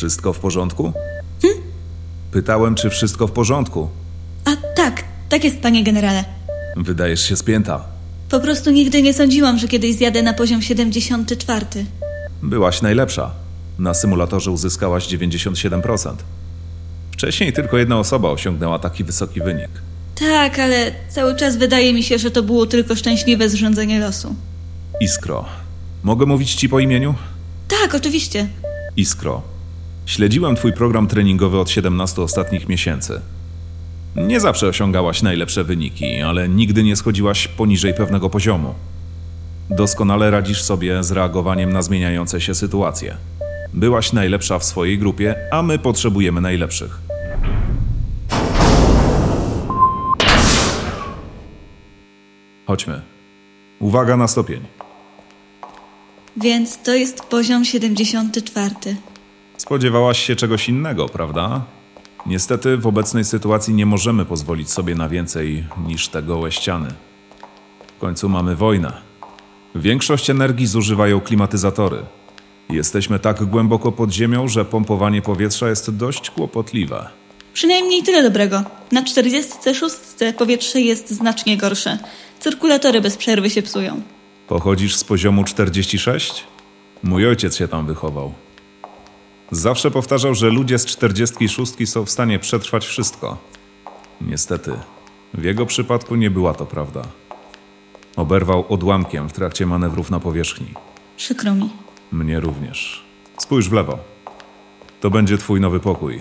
Wszystko w porządku? Pytałem, czy wszystko w porządku. A tak, tak jest, panie generale. Wydajesz się spięta. Po prostu nigdy nie sądziłam, że kiedyś zjadę na poziom 74. Byłaś najlepsza. Na symulatorze uzyskałaś 97%. Wcześniej tylko jedna osoba osiągnęła taki wysoki wynik. Tak, ale cały czas wydaje mi się, że to było tylko szczęśliwe zrządzenie losu. Iskro. Mogę mówić ci po imieniu? Tak, oczywiście. Iskro. Śledziłem twój program treningowy od 17 ostatnich miesięcy. Nie zawsze osiągałaś najlepsze wyniki, ale nigdy nie schodziłaś poniżej pewnego poziomu. Doskonale radzisz sobie z reagowaniem na zmieniające się sytuacje. Byłaś najlepsza w swojej grupie, a my potrzebujemy najlepszych. Chodźmy. Uwaga na stopień. Więc to jest poziom 74. Spodziewałaś się czegoś innego, prawda? Niestety w obecnej sytuacji nie możemy pozwolić sobie na więcej niż te gołe ściany. W końcu mamy wojnę. Większość energii zużywają klimatyzatory. Jesteśmy tak głęboko pod ziemią, że pompowanie powietrza jest dość kłopotliwe. Przynajmniej tyle dobrego. Na 46 powietrze jest znacznie gorsze. Cyrkulatory bez przerwy się psują. Pochodzisz z poziomu 46? Mój ojciec się tam wychował. Zawsze powtarzał, że ludzie z 46 są w stanie przetrwać wszystko. Niestety, w jego przypadku nie była to prawda. Oberwał odłamkiem w trakcie manewrów na powierzchni. Przykro mi. Mnie również. Spójrz w lewo. To będzie twój nowy pokój.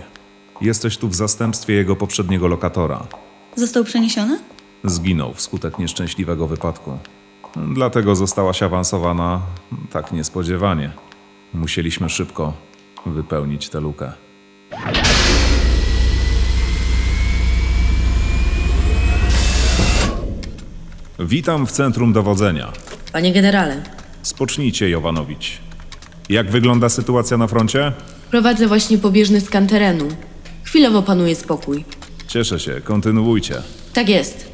Jesteś tu w zastępstwie jego poprzedniego lokatora. Został przeniesiony? Zginął wskutek nieszczęśliwego wypadku. Dlatego zostałaś awansowana tak niespodziewanie. Musieliśmy szybko wypełnić tę lukę. Witam w centrum dowodzenia. Panie generale, Spocznijcie, Jowanowicz. Jak wygląda sytuacja na froncie? prowadzę właśnie pobieżny skan terenu. Chwilowo panuje spokój. Cieszę się, kontynuujcie. Tak jest.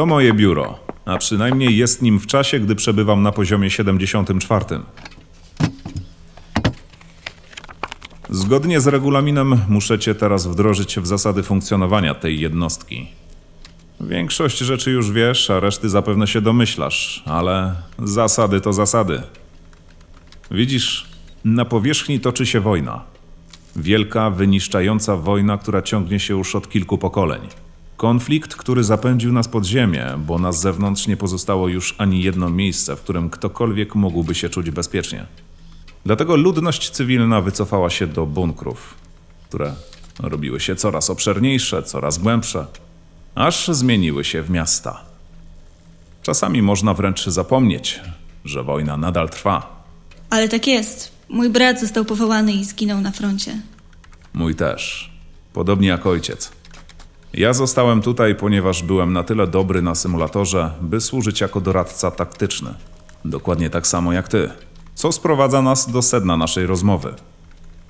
To moje biuro, a przynajmniej jest nim w czasie, gdy przebywam na poziomie 74. Zgodnie z regulaminem muszę cię teraz wdrożyć w zasady funkcjonowania tej jednostki. Większość rzeczy już wiesz, a reszty zapewne się domyślasz, ale zasady to zasady. Widzisz, na powierzchni toczy się wojna. Wielka, wyniszczająca wojna, która ciągnie się już od kilku pokoleń. Konflikt, który zapędził nas pod ziemię, bo na zewnątrz nie pozostało już ani jedno miejsce, w którym ktokolwiek mógłby się czuć bezpiecznie. Dlatego ludność cywilna wycofała się do bunkrów, które robiły się coraz obszerniejsze, coraz głębsze, aż zmieniły się w miasta. Czasami można wręcz zapomnieć, że wojna nadal trwa. Ale tak jest. Mój brat został powołany i zginął na froncie. Mój też. Podobnie jak ojciec. Ja zostałem tutaj, ponieważ byłem na tyle dobry na symulatorze, by służyć jako doradca taktyczny. Dokładnie tak samo jak ty. Co sprowadza nas do sedna naszej rozmowy.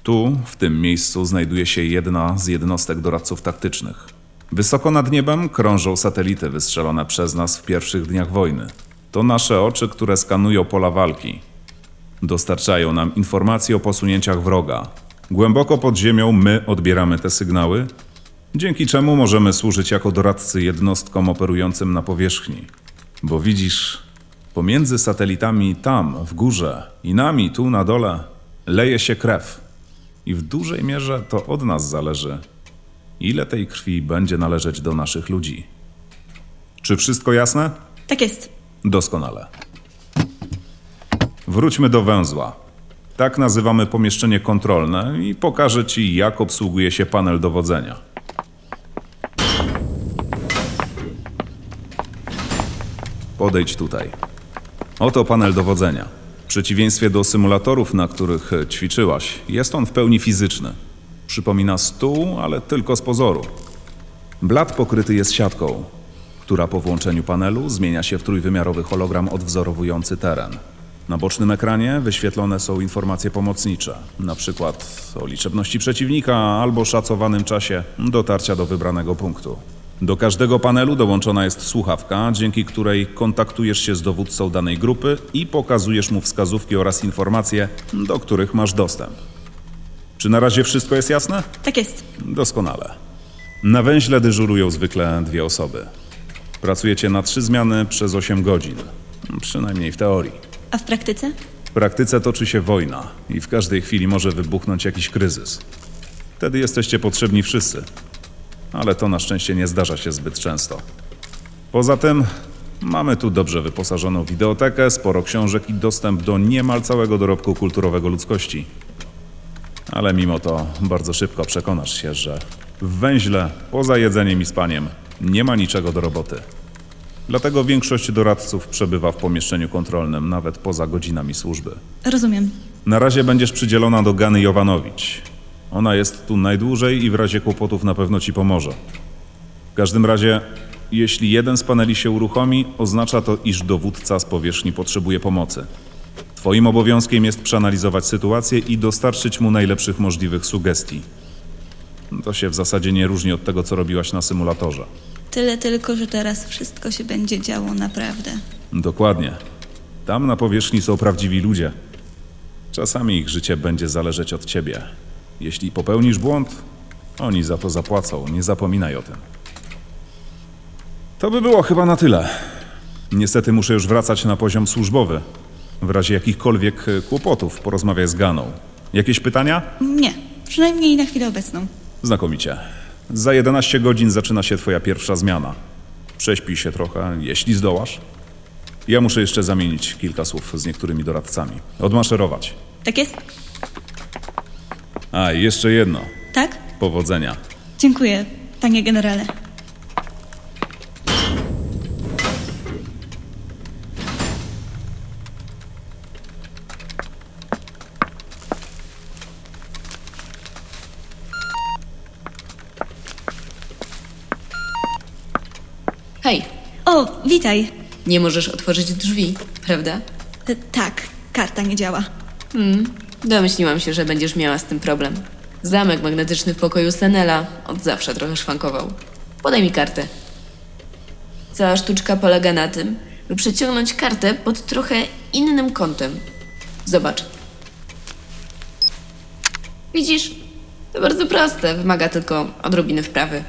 Tu, w tym miejscu, znajduje się jedna z jednostek doradców taktycznych. Wysoko nad niebem krążą satelity wystrzelone przez nas w pierwszych dniach wojny. To nasze oczy, które skanują pola walki, Dostarczają nam informacje o posunięciach wroga. Głęboko pod ziemią my odbieramy te sygnały, dzięki czemu możemy służyć jako doradcy jednostkom operującym na powierzchni. Bo widzisz, pomiędzy satelitami tam, w górze i nami tu na dole leje się krew. I w dużej mierze to od nas zależy, ile tej krwi będzie należeć do naszych ludzi. Czy wszystko jasne? Tak jest. Doskonale. Wróćmy do węzła. Tak nazywamy pomieszczenie kontrolne i pokażę Ci, jak obsługuje się panel dowodzenia. Podejdź tutaj. Oto panel dowodzenia. W przeciwieństwie do symulatorów, na których ćwiczyłaś, jest on w pełni fizyczny. Przypomina stół, ale tylko z pozoru. Blat pokryty jest siatką, która po włączeniu panelu zmienia się w trójwymiarowy hologram odwzorowujący teren. Na bocznym ekranie wyświetlone są informacje pomocnicze, przykład o liczebności przeciwnika albo szacowanym czasie dotarcia do wybranego punktu. Do każdego panelu dołączona jest słuchawka, dzięki której kontaktujesz się z dowódcą danej grupy i pokazujesz mu wskazówki oraz informacje, do których masz dostęp. Czy na razie wszystko jest jasne? Tak jest. Doskonale. Na węźle dyżurują zwykle dwie osoby. Pracujecie na trzy zmiany przez 8 godzin. Przynajmniej w teorii. A w praktyce? W praktyce toczy się wojna i w każdej chwili może wybuchnąć jakiś kryzys. Wtedy jesteście potrzebni wszyscy. Ale to na szczęście nie zdarza się zbyt często. Poza tym mamy tu dobrze wyposażoną wideotekę, sporo książek i dostęp do niemal całego dorobku kulturowego ludzkości. Ale mimo to bardzo szybko przekonasz się, że w węźle, poza jedzeniem i spaniem, nie ma niczego do roboty. Dlatego większość doradców przebywa w pomieszczeniu kontrolnym nawet poza godzinami służby. Rozumiem. Na razie będziesz przydzielona do Gany Jowanowicz. Ona jest tu najdłużej i w razie kłopotów na pewno ci pomoże. W każdym razie, jeśli jeden z paneli się uruchomi, oznacza to, iż dowódca z powierzchni potrzebuje pomocy. Twoim obowiązkiem jest przeanalizować sytuację i dostarczyć mu najlepszych możliwych sugestii. To się w zasadzie nie różni od tego, co robiłaś na symulatorze. Tyle tylko, że teraz wszystko się będzie działo naprawdę. Dokładnie. Tam na powierzchni są prawdziwi ludzie. Czasami ich życie będzie zależeć od ciebie. Jeśli popełnisz błąd, oni za to zapłacą. Nie zapominaj o tym. To by było chyba na tyle. Niestety muszę już wracać na poziom służbowy. W razie jakichkolwiek e, kłopotów porozmawiaj z Ganą. Jakieś pytania? Nie, przynajmniej na chwilę obecną. Znakomicie. Za 11 godzin zaczyna się twoja pierwsza zmiana. Prześpij się trochę, jeśli zdołasz. Ja muszę jeszcze zamienić kilka słów z niektórymi doradcami. Odmaszerować. Tak jest? A, i jeszcze jedno. Tak? Powodzenia. Dziękuję, panie generale. Hej, O, witaj. nie możesz otworzyć drzwi, prawda? E, Tak, karta nie działa. Domyśliłam się, że będziesz miała z tym problem. Zamek magnetyczny w pokoju Senela od zawsze trochę szwankował. Podaj mi kartę. Cała sztuczka polega na tym, by przeciągnąć kartę pod trochę innym kątem. Zobacz. Widzisz? To bardzo proste, wymaga tylko odrobiny wprawy.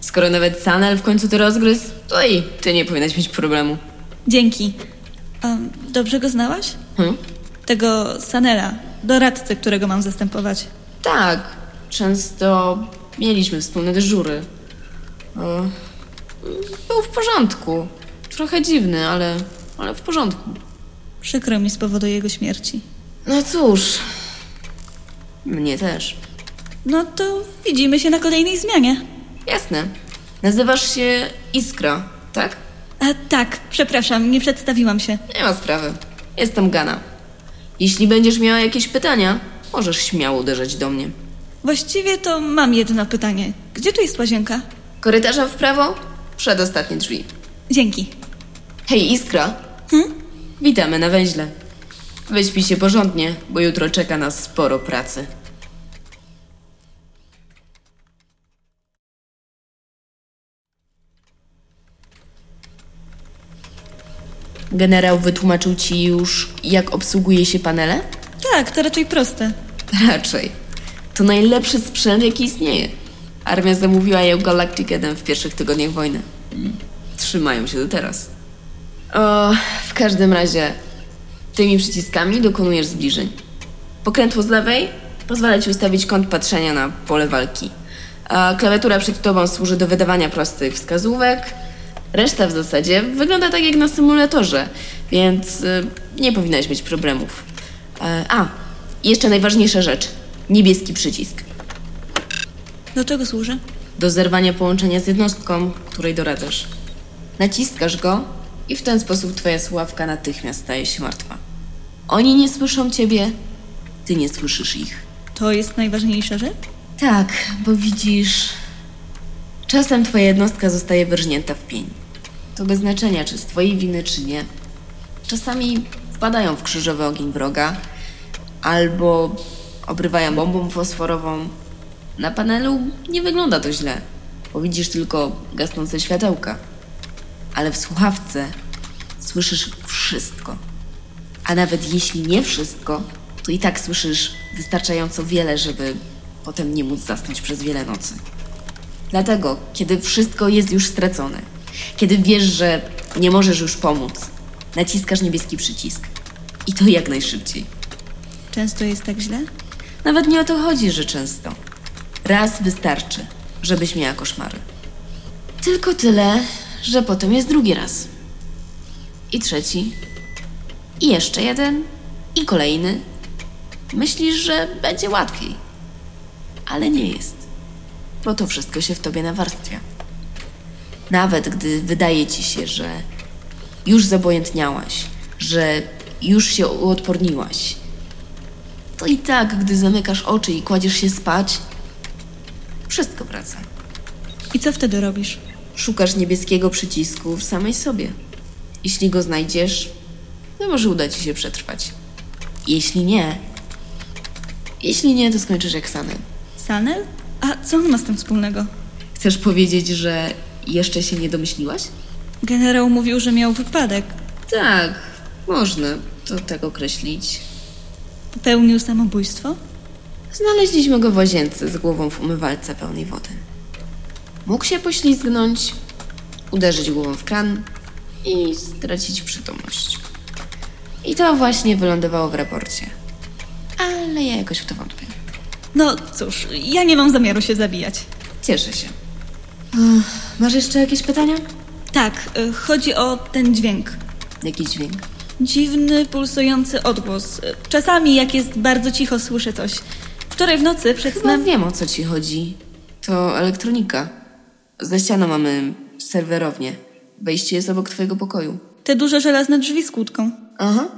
Skoro nawet Sanel w końcu to rozgryzł, to i ty nie powinnaś mieć problemu. Dzięki. Um, dobrze go znałaś? Hm? Tego Sanela, doradcę, którego mam zastępować. Tak, często mieliśmy wspólne dyżury. O, Był w porządku. Trochę dziwny, ale, ale w porządku. Przykro mi z powodu jego śmierci. No cóż, mnie też. No to widzimy się na kolejnej zmianie. Jasne. Nazywasz się Iskra, tak? A tak, przepraszam, nie przedstawiłam się. Nie ma sprawy. Jestem Gana. Jeśli będziesz miała jakieś pytania, możesz śmiało uderzać do mnie. Właściwie to mam jedno pytanie. Gdzie tu jest łazienka? Korytarzem w prawo? Przedostatnie drzwi. Dzięki. Hej, Iskra. Witamy na węźle. Wyśpij się porządnie, bo jutro czeka nas sporo pracy. Generał wytłumaczył ci już, jak obsługuje się panele? Tak, to raczej proste. Raczej. To najlepszy sprzęt, jaki istnieje. Armia zamówiła u Galactic Eden w pierwszych tygodniach wojny. Trzymają się do teraz. O, w każdym razie, tymi przyciskami dokonujesz zbliżeń. Pokrętło z lewej pozwala ci ustawić kąt patrzenia na pole walki. A klawiatura przed tobą służy do wydawania prostych wskazówek. Reszta w zasadzie wygląda tak jak na symulatorze, więc y, nie powinnaś mieć problemów. E, a, I jeszcze najważniejsza rzecz. Niebieski przycisk. Do czego służy? Do zerwania połączenia z jednostką, której doradzasz. Naciskasz go i w ten sposób twoja słuchawka natychmiast staje się martwa. Oni nie słyszą ciebie, ty nie słyszysz ich. To jest najważniejsza rzecz? Tak, bo widzisz. Czasem twoja jednostka zostaje wyrżnięta w pień. To bez znaczenia, czy z twojej winy, czy nie. Czasami wpadają w krzyżowy ogień wroga, albo obrywają bombą fosforową. Na panelu nie wygląda to źle, bo widzisz tylko gasnące światełka. Ale w słuchawce słyszysz wszystko. A nawet jeśli nie wszystko, to i tak słyszysz wystarczająco wiele, żeby potem nie móc zasnąć przez wiele nocy. Dlatego, kiedy wszystko jest już stracone, kiedy wiesz, że nie możesz już pomóc, naciskasz niebieski przycisk. I to jak najszybciej. Często jest tak źle? Nawet nie o to chodzi, że często. Raz wystarczy, żebyś miała koszmary. Tylko tyle, że potem jest drugi raz. I trzeci. I jeszcze jeden. I kolejny. Myślisz, że będzie łatwiej. Ale nie jest. Bo to wszystko się w tobie nawarstwia. Nawet gdy wydaje ci się, że już zabojętniałaś, że już się uodporniłaś, to i tak, gdy zamykasz oczy i kładziesz się spać, wszystko wraca. I co wtedy robisz? Szukasz niebieskiego przycisku w samej sobie. Jeśli go znajdziesz, to może uda ci się przetrwać. Jeśli nie, jeśli nie, to skończysz jak Sanel. Sanel? A co on ma z tym wspólnego? Chcesz powiedzieć, że jeszcze się nie domyśliłaś? Generał mówił, że miał wypadek. Tak, można to tak określić. Popełnił samobójstwo? Znaleźliśmy go w łazience z głową w umywalce pełnej wody. Mógł się poślizgnąć, uderzyć głową w kran i stracić przytomność. I to właśnie wylądowało w raporcie. Ale ja jakoś w to wątpię. No cóż, ja nie mam zamiaru się zabijać. Cieszę się. Masz jeszcze jakieś pytania? Tak, y, chodzi o ten dźwięk. Jaki dźwięk? Dziwny, pulsujący odgłos. Y, Czasami, jak jest bardzo cicho, słyszę coś. Wczoraj w nocy przed Chyba snem... wiem o co ci chodzi. To elektronika. Za ścianą mamy serwerownię. Wejście jest obok twojego pokoju. Te duże żelazne drzwi z kłódką. Aha.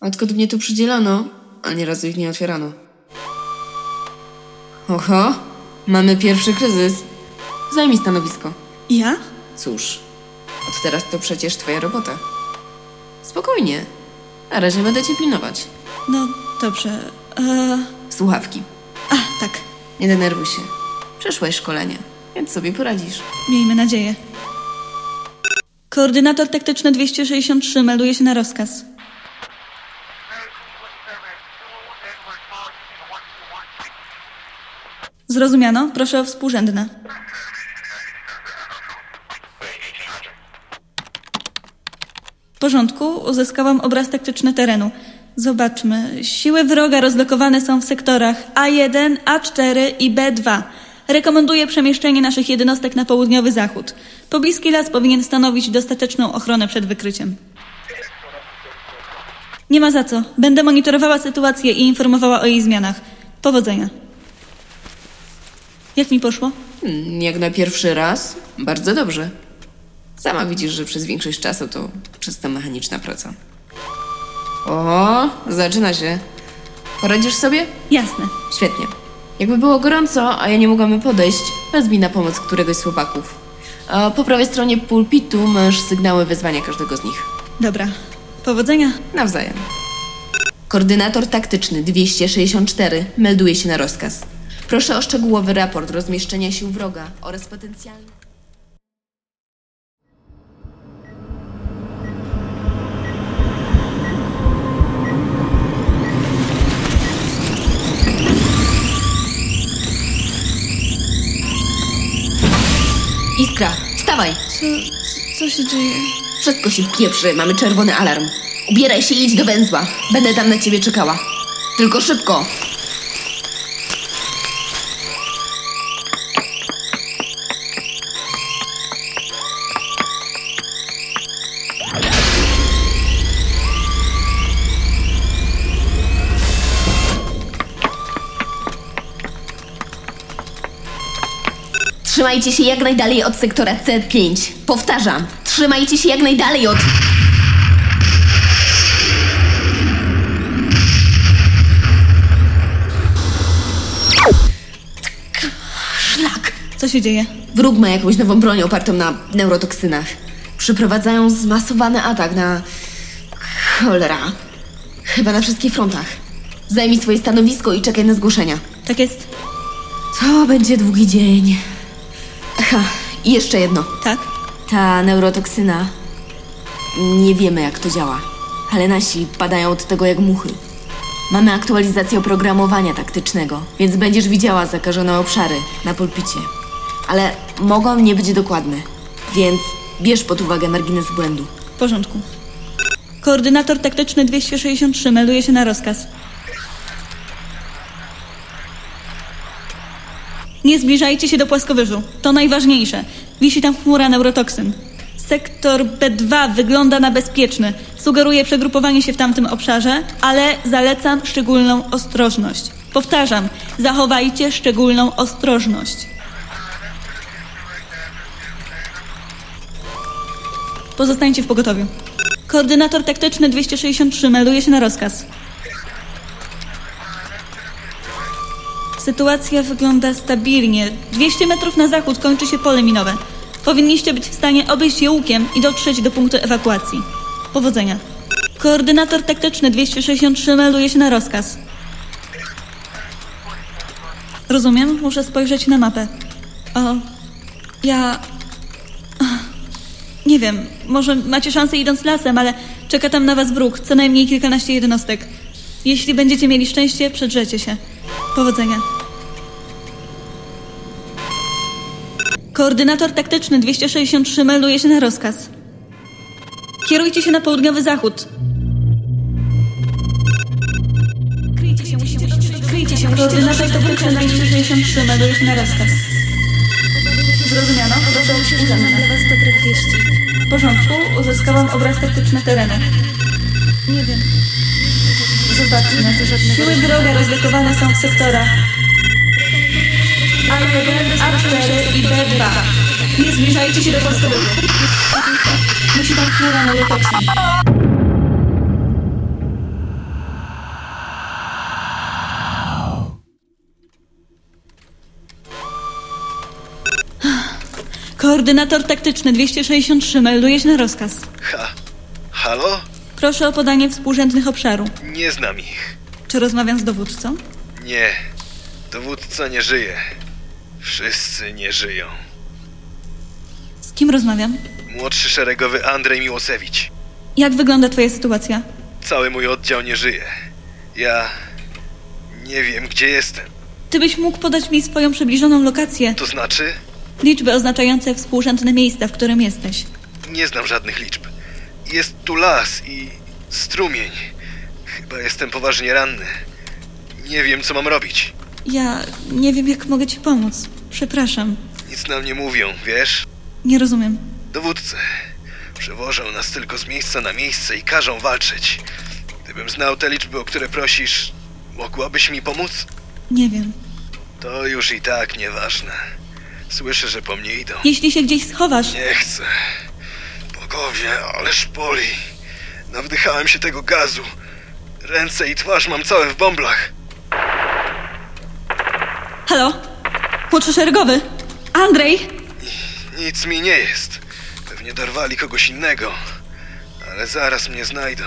Odkąd mnie tu przydzielono, ani razu ich nie otwierano. Oho, mamy pierwszy kryzys. Zajmij stanowisko. Ja? Cóż, od teraz to przecież twoja robota. Spokojnie. Na razie będę cię pilnować. No, dobrze. Eee, Słuchawki. a, tak. Nie denerwuj się. Przeszłaś szkolenie, więc sobie poradzisz. Miejmy nadzieję. Koordynator taktyczny 263 melduje się na rozkaz. Zrozumiano? Proszę o współrzędne. W porządku, uzyskałam obraz taktyczny terenu. Zobaczmy. Siły wroga rozlokowane są w sektorach A1, A4 i B2. Rekomenduję przemieszczenie naszych jednostek na południowy zachód. Pobliski las powinien stanowić dostateczną ochronę przed wykryciem. Nie ma za co. Będę monitorowała sytuację i informowała o jej zmianach. Powodzenia. Jak mi poszło? Hmm, Jak na pierwszy raz, bardzo dobrze. Sama widzisz, że przez większość czasu to czysto mechaniczna praca. O, zaczyna się. Poradzisz sobie? Jasne. Świetnie. Jakby było gorąco, a ja nie mogłam podejść, wezmij na pomoc któregoś z chłopaków. A po prawej stronie pulpitu masz sygnały wezwania każdego z nich. Dobra. Powodzenia. Nawzajem. Koordynator taktyczny 264 melduje się na rozkaz. Proszę o szczegółowy raport rozmieszczenia sił wroga oraz potencjalny... Iskra, wstawaj! Co, co się dzieje? Wszystko się pieprzy, mamy czerwony alarm. Ubieraj się i idź do węzła. Będę tam na ciebie czekała. Tylko szybko! Trzymajcie się jak najdalej od sektora C5. Powtarzam, trzymajcie się jak najdalej od... Szlak! Co się dzieje? Wróg ma jakąś nową broń opartą na neurotoksynach. Przyprowadzają zmasowany atak na... Cholera. Chyba na wszystkich frontach. Zajmij swoje stanowisko i czekaj na zgłoszenia. Tak jest? To będzie długi dzień. Aha, i jeszcze jedno. Tak? Ta neurotoksyna. Nie wiemy, jak to działa, ale nasi padają od tego jak muchy. Mamy aktualizację oprogramowania taktycznego, więc będziesz widziała zakażone obszary na pulpicie. Ale mogą nie być dokładne, więc bierz pod uwagę margines błędu. W porządku. Koordynator taktyczny 263 melduje się na rozkaz. Nie zbliżajcie się do płaskowyżu. To najważniejsze. Wisi tam chmura neurotoksyn. Sektor B2 wygląda na bezpieczny. Sugeruję przegrupowanie się w tamtym obszarze, ale zalecam szczególną ostrożność. Powtarzam, zachowajcie szczególną ostrożność. Pozostańcie w pogotowiu. Koordynator taktyczny 263 melduje się na rozkaz. Sytuacja wygląda stabilnie. 200 metrów na zachód kończy się pole minowe. Powinniście być w stanie obejść je łukiem i dotrzeć do punktu ewakuacji. Powodzenia. Koordynator taktyczny 263 melduje się na rozkaz. Rozumiem, muszę spojrzeć na mapę. O, ja nie wiem, może macie szansę idąc lasem, ale czeka tam na was wróg, co najmniej kilkanaście jednostek. Jeśli będziecie mieli szczęście, przedrzecie się. Powodzenia. Koordynator taktyczny 263 melduje się na rozkaz. Kierujcie się na południowy zachód. Kryjcie się. Kryjcie się, Koordynator taktyczny 263 melduje się na rozkaz. Zrozumiano, proszę o przyjrzenie. Dla was dobrych wieści. W porządku, uzyskałam obraz taktyczny terenu. Nie wiem. Zobaczmy, siły wroga rozlokowane są w sektorach A1, A4 i B2. Nie zbliżajcie się do podstawowych. Musi tam chmura neurotoksyn. Koordynator taktyczny 263 melduje się na rozkaz. Ha. Halo? Proszę o podanie współrzędnych obszaru. Nie znam ich. Czy rozmawiam z dowódcą? Nie. Dowódca nie żyje. Wszyscy nie żyją. Z kim rozmawiam? Młodszy szeregowy Andrzej Miłosewicz. Jak wygląda twoja sytuacja? Cały mój oddział nie żyje. Ja... Nie wiem, gdzie jestem. Ty byś mógł podać mi swoją przybliżoną lokację, To znaczy? Liczby oznaczające współrzędne miejsca, w którym jesteś. Nie znam żadnych liczb. Jest tu las i strumień. Chyba jestem poważnie ranny. Nie wiem, co mam robić. Ja nie wiem, jak mogę ci pomóc. Przepraszam. Nic nam nie mówią, wiesz? Nie rozumiem. Dowódcy przewożą nas tylko z miejsca na miejsce i każą walczyć. Gdybym znał te liczby, o które prosisz, mogłabyś mi pomóc? Nie wiem. To już i tak nieważne. Słyszę, że po mnie idą. Jeśli się gdzieś schowasz, Nie chcę. Bogowie, ależ boli. Nawdychałem się tego gazu. Ręce i twarz mam całe w bąblach. Halo? Młodszy szeregowy? Andrzej? Nic mi nie jest. Pewnie dorwali kogoś innego. Ale zaraz mnie znajdą.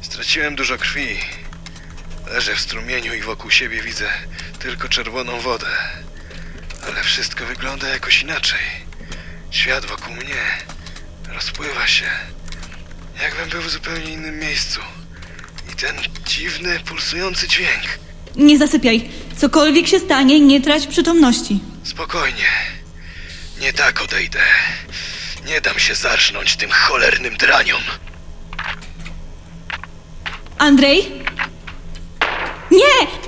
Straciłem dużo krwi. Leżę w strumieniu i wokół siebie widzę tylko czerwoną wodę. Ale wszystko wygląda jakoś inaczej. Świat wokół mnie rozpływa się. Jakbym był w zupełnie innym miejscu. I ten dziwny, pulsujący dźwięk. Nie zasypiaj. Cokolwiek się stanie, nie trać przytomności. Spokojnie. Nie tak odejdę. Nie dam się zarżnąć tym cholernym draniom. Andrzej? Nie!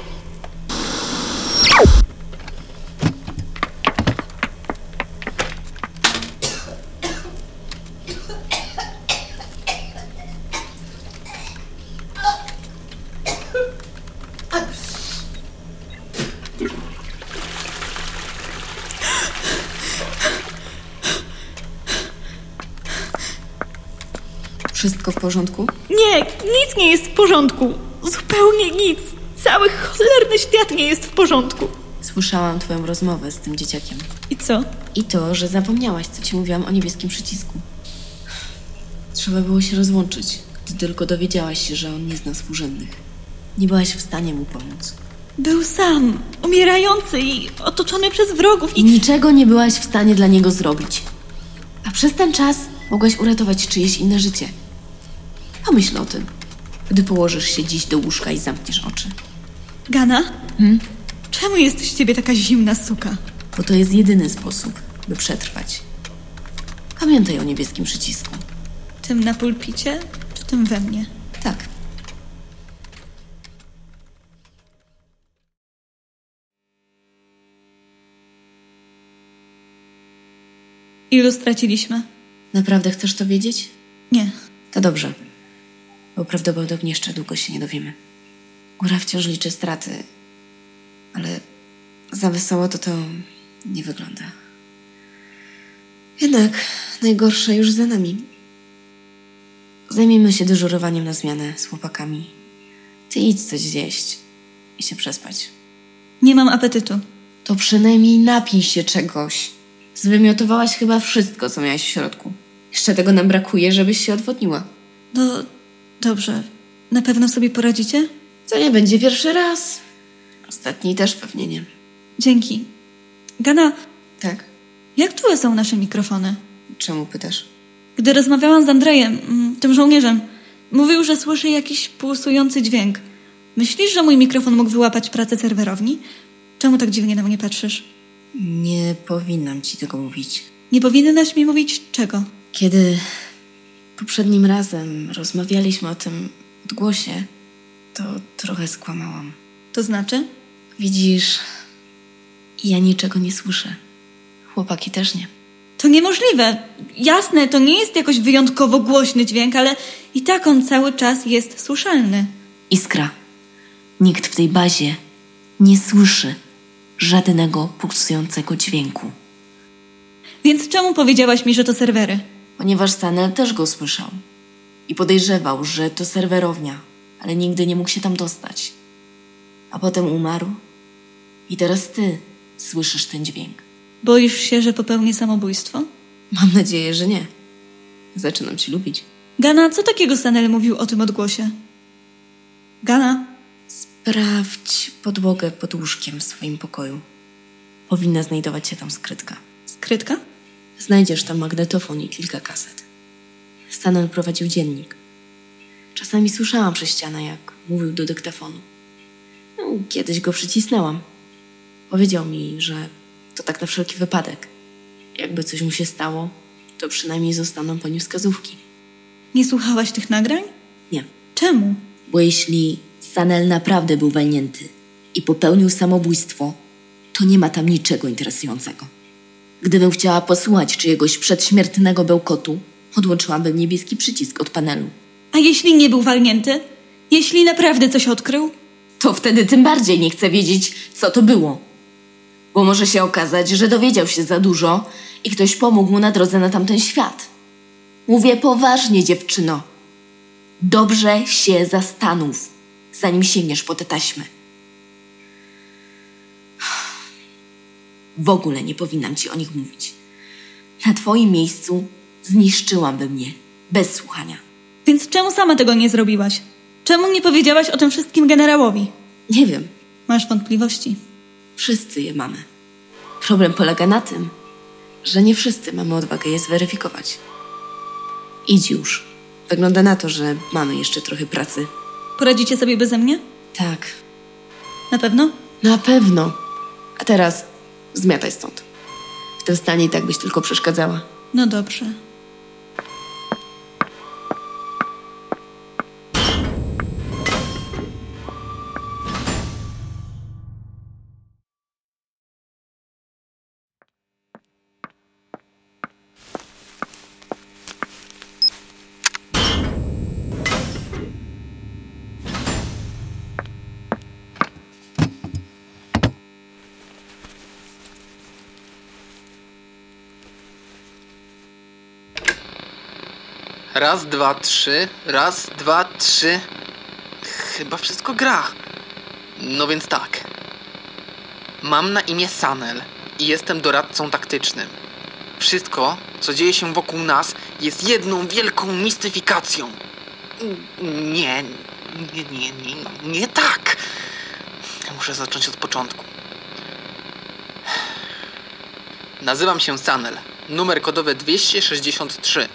W porządku? Nie, nic nie jest w porządku. Zupełnie nic. Cały cholerny świat nie jest w porządku. Słyszałam twoją rozmowę z tym dzieciakiem. I co? I to, że zapomniałaś, co ci mówiłam o niebieskim przycisku. Trzeba było się rozłączyć, gdy tylko dowiedziałaś się, że on nie zna współrzędnych. Nie byłaś w stanie mu pomóc. Był sam, umierający i otoczony przez wrogów i... niczego nie byłaś w stanie dla niego zrobić. A przez ten czas mogłaś uratować czyjeś inne życie. Pomyśl o tym, gdy położysz się dziś do łóżka i zamkniesz oczy. Gana? Czemu jest z ciebie taka zimna suka? Bo to jest jedyny sposób, by przetrwać. Pamiętaj o niebieskim przycisku. Tym na pulpicie, czy tym we mnie? Tak. Ilu straciliśmy? Naprawdę chcesz to wiedzieć? Nie. To dobrze, bo prawdopodobnie jeszcze długo się nie dowiemy. Góra wciąż liczy straty, ale za wesoło to to nie wygląda. Jednak najgorsze już za nami. Zajmijmy się dyżurowaniem na zmianę z chłopakami. Ty idź coś zjeść i się przespać. Nie mam apetytu. To przynajmniej napij się czegoś. Zwymiotowałaś chyba wszystko, co miałaś w środku. Jeszcze tego nam brakuje, żebyś się odwodniła. No, dobrze. Na pewno sobie poradzicie? To nie będzie pierwszy raz. Ostatni też pewnie nie. Dzięki. Gana, Tak? jak czułe są nasze mikrofony? Czemu pytasz? Gdy rozmawiałam z Andrejem, mm, tym żołnierzem, mówił, że słyszy jakiś pulsujący dźwięk. Myślisz, że mój mikrofon mógł wyłapać pracę serwerowni? Czemu tak dziwnie na mnie patrzysz? Nie powinnam ci tego mówić. Nie powinnaś mi mówić czego? Kiedy poprzednim razem rozmawialiśmy o tym odgłosie, to trochę skłamałam. To znaczy? Widzisz, ja niczego nie słyszę. Chłopaki też nie. To niemożliwe. Jasne, to nie jest jakoś wyjątkowo głośny dźwięk, ale i tak on cały czas jest słyszalny. Iskra. Nikt w tej bazie nie słyszy żadnego pulsującego dźwięku. Więc czemu powiedziałaś mi, że to serwery? Ponieważ Sanel też go słyszał i podejrzewał, że to serwerownia, ale nigdy nie mógł się tam dostać. A potem umarł i teraz ty słyszysz ten dźwięk. Boisz się, że popełnię samobójstwo? Mam nadzieję, że nie. Zaczynam cię lubić. Gana, co takiego Sanel mówił o tym odgłosie? Gana, Sprawdź podłogę pod łóżkiem w swoim pokoju. Powinna znajdować się tam skrytka. skrytka? Znajdziesz tam magnetofon i kilka kaset. Stanel prowadził dziennik. Czasami słyszałam przez ścianę, jak mówił do dyktafonu. No, kiedyś go przycisnęłam. Powiedział mi, że to tak na wszelki wypadek. Jakby coś mu się stało, to przynajmniej zostaną po nim wskazówki. Nie słuchałaś tych nagrań? Nie, Czemu? bo jeśli Sanel naprawdę był walnięty i popełnił samobójstwo, to nie ma tam niczego interesującego. Gdybym chciała posłuchać czyjegoś przedśmiertnego bełkotu, odłączyłabym niebieski przycisk od panelu. A jeśli nie był walnięty? Jeśli naprawdę coś odkrył? To wtedy tym bardziej nie chcę wiedzieć, co to było. Bo może się okazać, że dowiedział się za dużo i ktoś pomógł mu na drodze na tamten świat. Mówię poważnie, dziewczyno. Dobrze się zastanów, zanim sięgniesz po te taśmy. W ogóle nie powinnam ci o nich mówić. Na twoim miejscu zniszczyłabym je bez słuchania. Więc czemu sama tego nie zrobiłaś? Czemu nie powiedziałaś o tym wszystkim generałowi? Nie wiem, Masz wątpliwości. Wszyscy je mamy. Problem polega na tym, że nie wszyscy mamy odwagę je zweryfikować. Idź już. Wygląda na to, że mamy jeszcze trochę pracy. Poradzicie sobie beze mnie? Tak, Na pewno? na pewno. A teraz zmiataj stąd. W tym stanie i tak byś tylko przeszkadzała. No dobrze. Raz, dwa, trzy. Raz, dwa, trzy. Chyba wszystko gra. No więc tak. Mam na imię Sanel i jestem doradcą taktycznym. Wszystko, co dzieje się wokół nas, jest jedną wielką mistyfikacją. Nie, nie, nie, nie, nie tak. Muszę zacząć od początku. Nazywam się Sanel. Numer kodowy 263.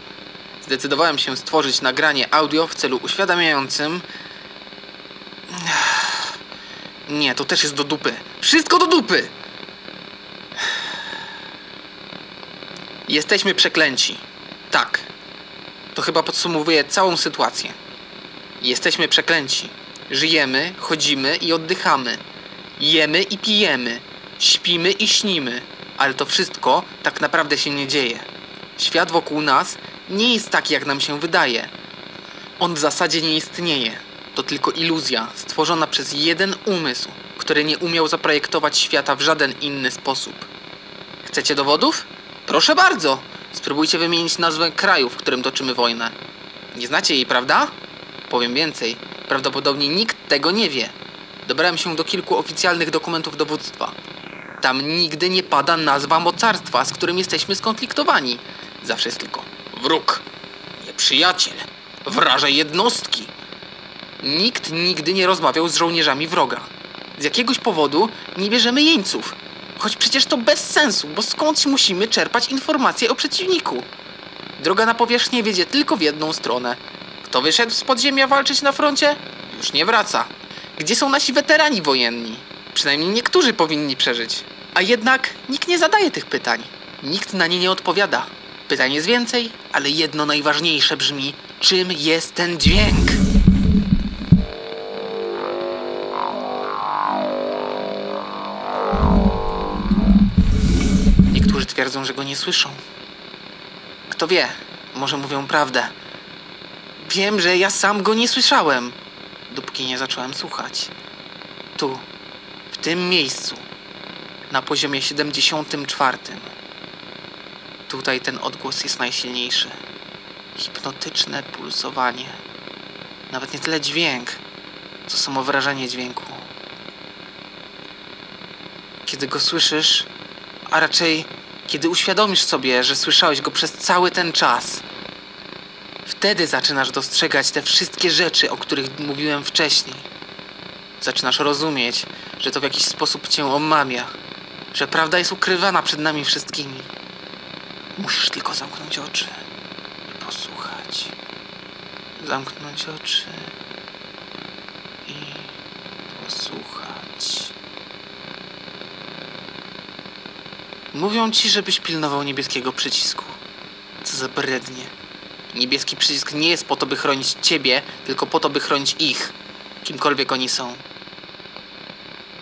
Zdecydowałem się stworzyć nagranie audio w celu uświadamiającym. Nie, to też jest do dupy. Wszystko do dupy! Jesteśmy przeklęci. Tak. To chyba podsumowuje całą sytuację. Jesteśmy przeklęci. Żyjemy, chodzimy i oddychamy. Jemy i pijemy. Śpimy i śnimy. Ale to wszystko tak naprawdę się nie dzieje. Świat wokół nas nie jest taki, jak nam się wydaje. On w zasadzie nie istnieje. To tylko iluzja stworzona przez jeden umysł, który nie umiał zaprojektować świata w żaden inny sposób. Chcecie dowodów? Proszę bardzo. Spróbujcie wymienić nazwę kraju, w którym toczymy wojnę. Nie znacie jej, prawda? Powiem więcej. Prawdopodobnie nikt tego nie wie. Dobrałem się do kilku oficjalnych dokumentów dowództwa. Tam nigdy nie pada nazwa mocarstwa, z którym jesteśmy skonfliktowani. Zawsze jest tylko wróg, nieprzyjaciel, wraże jednostki. Nikt nigdy nie rozmawiał z żołnierzami wroga. Z jakiegoś powodu nie bierzemy jeńców. Choć przecież to bez sensu, bo skądś musimy czerpać informacje o przeciwniku. Droga na powierzchnię wiedzie tylko w jedną stronę. Kto wyszedł z podziemia walczyć na froncie? Już nie wraca. Gdzie są nasi weterani wojenni? Przynajmniej niektórzy powinni przeżyć. A jednak nikt nie zadaje tych pytań. Nikt na nie nie odpowiada. Pytań jest więcej, ale jedno najważniejsze brzmi: czym jest ten dźwięk? Niektórzy twierdzą, że go nie słyszą. Kto wie, może mówią prawdę. Wiem, że ja sam go nie słyszałem, dopóki nie zacząłem słuchać. Tu, w tym miejscu, na poziomie 74. Tutaj ten odgłos jest najsilniejszy. Hipnotyczne pulsowanie. Nawet nie tyle dźwięk, co samo wrażenie dźwięku. Kiedy go słyszysz, a raczej kiedy uświadomisz sobie, że słyszałeś go przez cały ten czas, wtedy zaczynasz dostrzegać te wszystkie rzeczy, o których mówiłem wcześniej. Zaczynasz rozumieć, że to w jakiś sposób cię omamia, że prawda jest ukrywana przed nami wszystkimi. Musisz tylko zamknąć oczy i posłuchać. Zamknąć oczy i posłuchać. Mówią ci, żebyś pilnował niebieskiego przycisku. Co za brednie. Niebieski przycisk nie jest po to, by chronić ciebie, tylko po to, by chronić ich. Kimkolwiek oni są.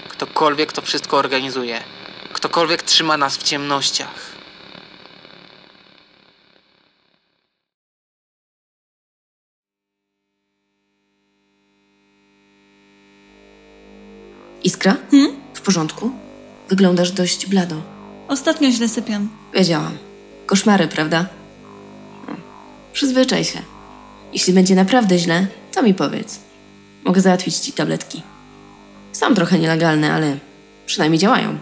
Ktokolwiek to wszystko organizuje. Ktokolwiek trzyma nas w ciemnościach. Iskra? Hmm? W porządku? Wyglądasz dość blado. Ostatnio źle sypiam. Wiedziałam. Koszmary, prawda? No, Przyzwyczaj się. Jeśli będzie naprawdę źle, to mi powiedz. Mogę załatwić ci tabletki. Są trochę nielegalne, ale przynajmniej działają.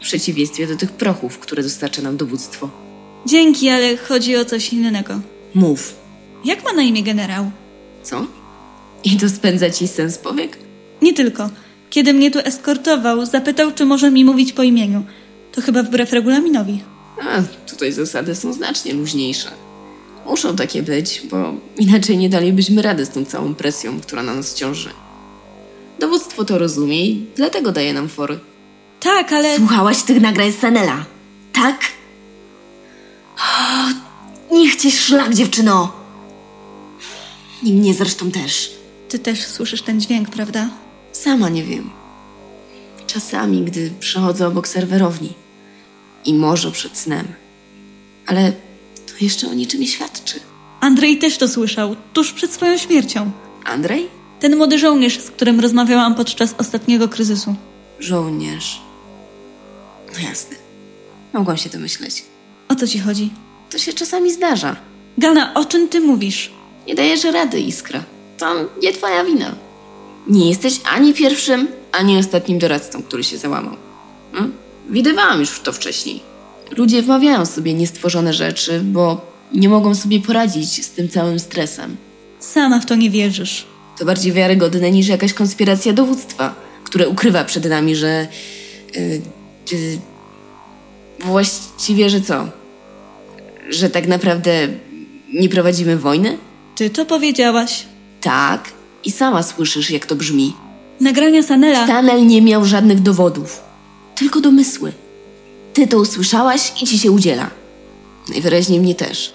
W przeciwieństwie do tych prochów, które dostarcza nam dowództwo. Dzięki, ale chodzi o coś innego. Mów. Jak ma na imię generał? Co? I to spędza ci sens powiek? Nie tylko. Kiedy mnie tu eskortował, zapytał, czy może mi mówić po imieniu. To chyba wbrew regulaminowi. A, tutaj zasady są znacznie luźniejsze. Muszą takie być, bo inaczej nie dalibyśmy rady z tą całą presją, która na nas ciąży. Dowództwo to rozumie i dlatego daje nam fory. Tak, ale... Słuchałaś tych nagrań z Sanela, tak? O, niech cię szlak, dziewczyno! I mnie zresztą też. Ty też słyszysz ten dźwięk, prawda? Sama nie wiem. Czasami, gdy przechodzę obok serwerowni i może przed snem. Ale to jeszcze o niczym nie świadczy. Andrzej też to słyszał, tuż przed swoją śmiercią. Andrzej? Ten młody żołnierz, z którym rozmawiałam podczas ostatniego kryzysu. Żołnierz. No jasne. Mogłam się domyśleć. O co ci chodzi? To się czasami zdarza. Gana, o czym ty mówisz? Nie dajesz rady, Iskra. To nie twoja wina. Nie jesteś ani pierwszym, ani ostatnim doradcą, który się załamał. Hmm? Widywałam już to wcześniej. Ludzie wmawiają sobie niestworzone rzeczy, bo nie mogą sobie poradzić z tym całym stresem. Sama w to nie wierzysz. To bardziej wiarygodne niż jakaś konspiracja dowództwa, które ukrywa przed nami, że. Yy, yy, właściwie, że co? Że tak naprawdę nie prowadzimy wojny? Ty to powiedziałaś. Tak, i sama słyszysz, jak to brzmi. Nagrania Sanela. Stanel nie miał żadnych dowodów, tylko domysły. Ty to usłyszałaś i ci się udziela. Najwyraźniej mnie też.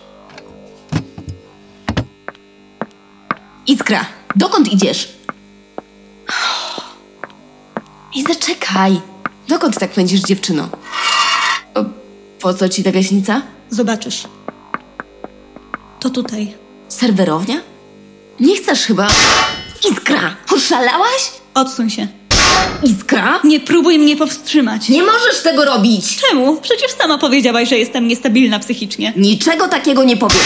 Iskra, dokąd idziesz? I zaczekaj. Dokąd tak pędzisz, dziewczyno? O, po co ci ta gaśnica? Zobaczysz. To tutaj. Serwerownia? Nie chcesz chyba... Iskra, oszalałaś? Odsuń się. Iskra? Nie próbuj mnie powstrzymać. Nie możesz tego robić! Czemu? Przecież sama powiedziałaś, że jestem niestabilna psychicznie. Niczego takiego nie powiem.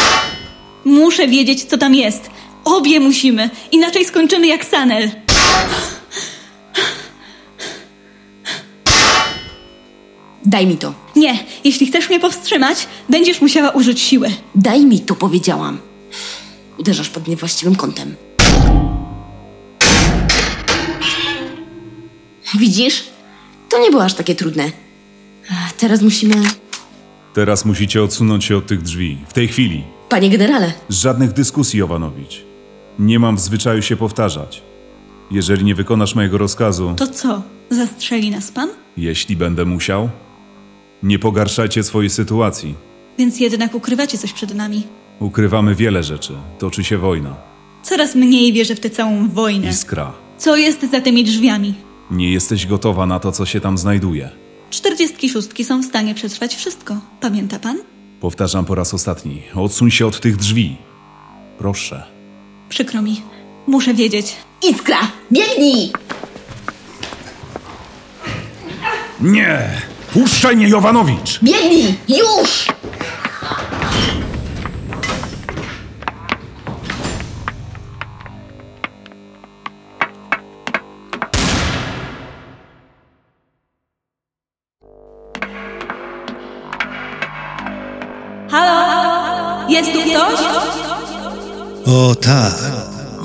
Muszę wiedzieć, co tam jest. Obie musimy, inaczej skończymy jak Sanel. Daj mi to. Nie, jeśli chcesz mnie powstrzymać, będziesz musiała użyć siły. Daj mi to, powiedziałam. Uderzasz pod niewłaściwym kątem. Widzisz? To nie było aż takie trudne. Teraz musimy... Teraz musicie odsunąć się od tych drzwi. W tej chwili. Panie generale, Żadnych dyskusji, Jovanowicz. Nie mam w zwyczaju się powtarzać. Jeżeli nie wykonasz mojego rozkazu, To co? Zastrzeli nas pan? jeśli będę musiał, nie pogarszajcie swojej sytuacji. Więc jednak ukrywacie coś przed nami. Ukrywamy wiele rzeczy. Toczy się wojna. Coraz mniej wierzę w tę całą wojnę. Iskra. Co jest za tymi drzwiami? Nie jesteś gotowa na to, co się tam znajduje. Czterdziestki szóstki są w stanie przetrwać wszystko. Pamięta pan? Powtarzam po raz ostatni. Odsuń się od tych drzwi. Proszę. Przykro mi. Muszę wiedzieć. Iskra, biegnij! Nie! Puszczaj mnie, Jovanowicz! Biegnij! Już! Jest tu ktoś? O tak,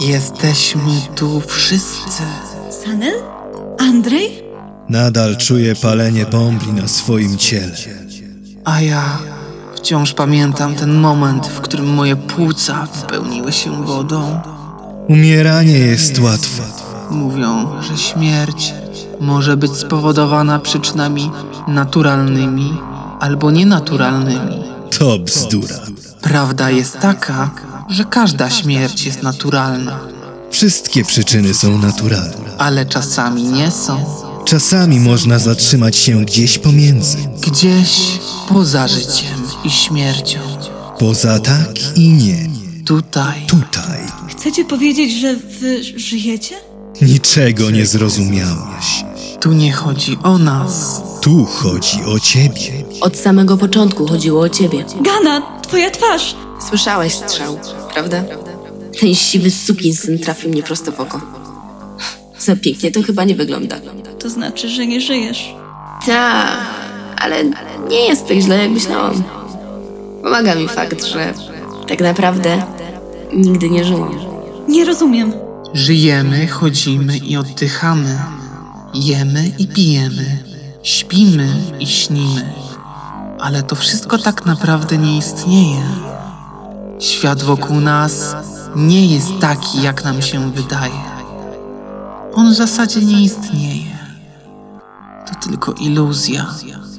Jesteśmy tu wszyscy. Sanel? Andrzej? nadal czuję palenie bombli na swoim ciele. A ja wciąż pamiętam ten moment, w którym moje płuca wypełniły się wodą. Umieranie jest łatwe. Mówią, że śmierć może być spowodowana przyczynami naturalnymi albo nienaturalnymi. To bzdura. Prawda jest taka, że każda śmierć jest naturalna, Wszystkie przyczyny są naturalne. ale czasami nie są. Czasami można zatrzymać się gdzieś pomiędzy. Gdzieś poza życiem i śmiercią. Poza tak i nie. Tutaj. Tutaj. Chcecie powiedzieć, że wy żyjecie? Niczego nie zrozumiałeś. Tu nie chodzi o nas. Tu chodzi o ciebie. Od samego początku chodziło o ciebie. Gana, twoja twarz! Słyszałeś strzał, prawda? Ten siwy sukinsyn trafił mnie prosto w oko. Za pięknie to chyba nie wygląda. To znaczy, że nie żyjesz. Ta, ale nie jest tak źle, jak myślałam. Pomaga mi fakt, że tak naprawdę nigdy nie żyłam. Nie rozumiem. Żyjemy, chodzimy i oddychamy. Jemy i pijemy. Śpimy i śnimy. Ale to wszystko tak naprawdę nie istnieje. Świat wokół nas nie jest taki, jak nam się wydaje. On w zasadzie nie istnieje. To tylko iluzja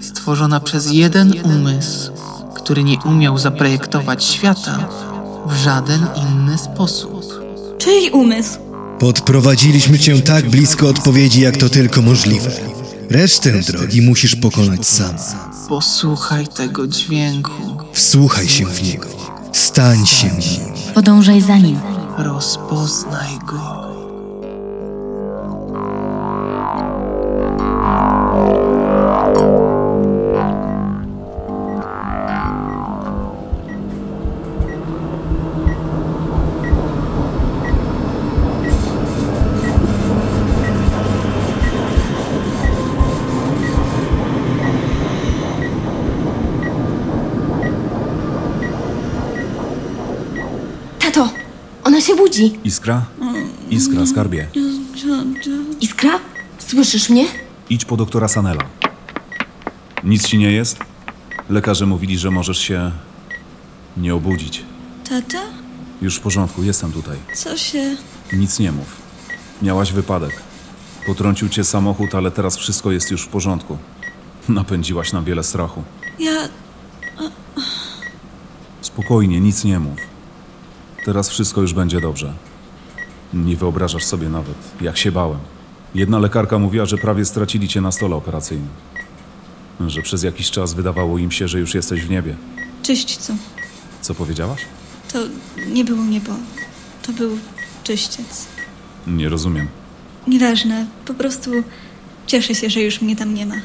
stworzona przez jeden umysł, który nie umiał zaprojektować świata w żaden inny sposób. Czyj umysł? Podprowadziliśmy cię tak blisko odpowiedzi, jak to tylko możliwe. Resztę drogi musisz pokonać sam. Posłuchaj tego dźwięku. Wsłuchaj się w niego. Stań się nim. Podążaj za nim. Rozpoznaj go. Budzi. Iskra? Iskra, skarbie. Iskra? Słyszysz mnie? Idź po doktora Sanela. Nic ci nie jest? Lekarze mówili, że możesz się nie obudzić. Tata? Już w porządku, jestem tutaj. Co się... Nic nie mów. Miałaś wypadek. Potrącił cię samochód, ale teraz wszystko jest już w porządku. Napędziłaś nam wiele strachu. Ja... Spokojnie, nic nie mów. Teraz wszystko już będzie dobrze. Nie wyobrażasz sobie nawet, jak się bałem. Jedna lekarka mówiła, że prawie stracili cię na stole operacyjnym. Że przez jakiś czas wydawało im się, że już jesteś w niebie. Czyśćcu. Co powiedziałaś? To nie było niebo. To był czyściec. Nie rozumiem. Nieważne, po prostu cieszę się, że już mnie tam nie ma.